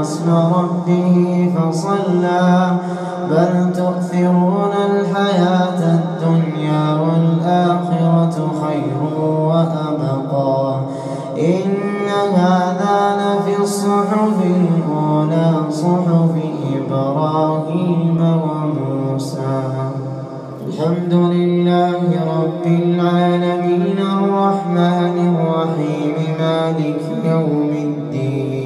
اسم ربه فصلى بل تؤثرون الحياة الدنيا والآخرة خير وأبقى. إن هذا لفي الصحف الأولى صحف إبراهيم وموسى. الحمد لله رب العالمين الرحمن الرحيم مالك يوم الدين.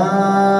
ولا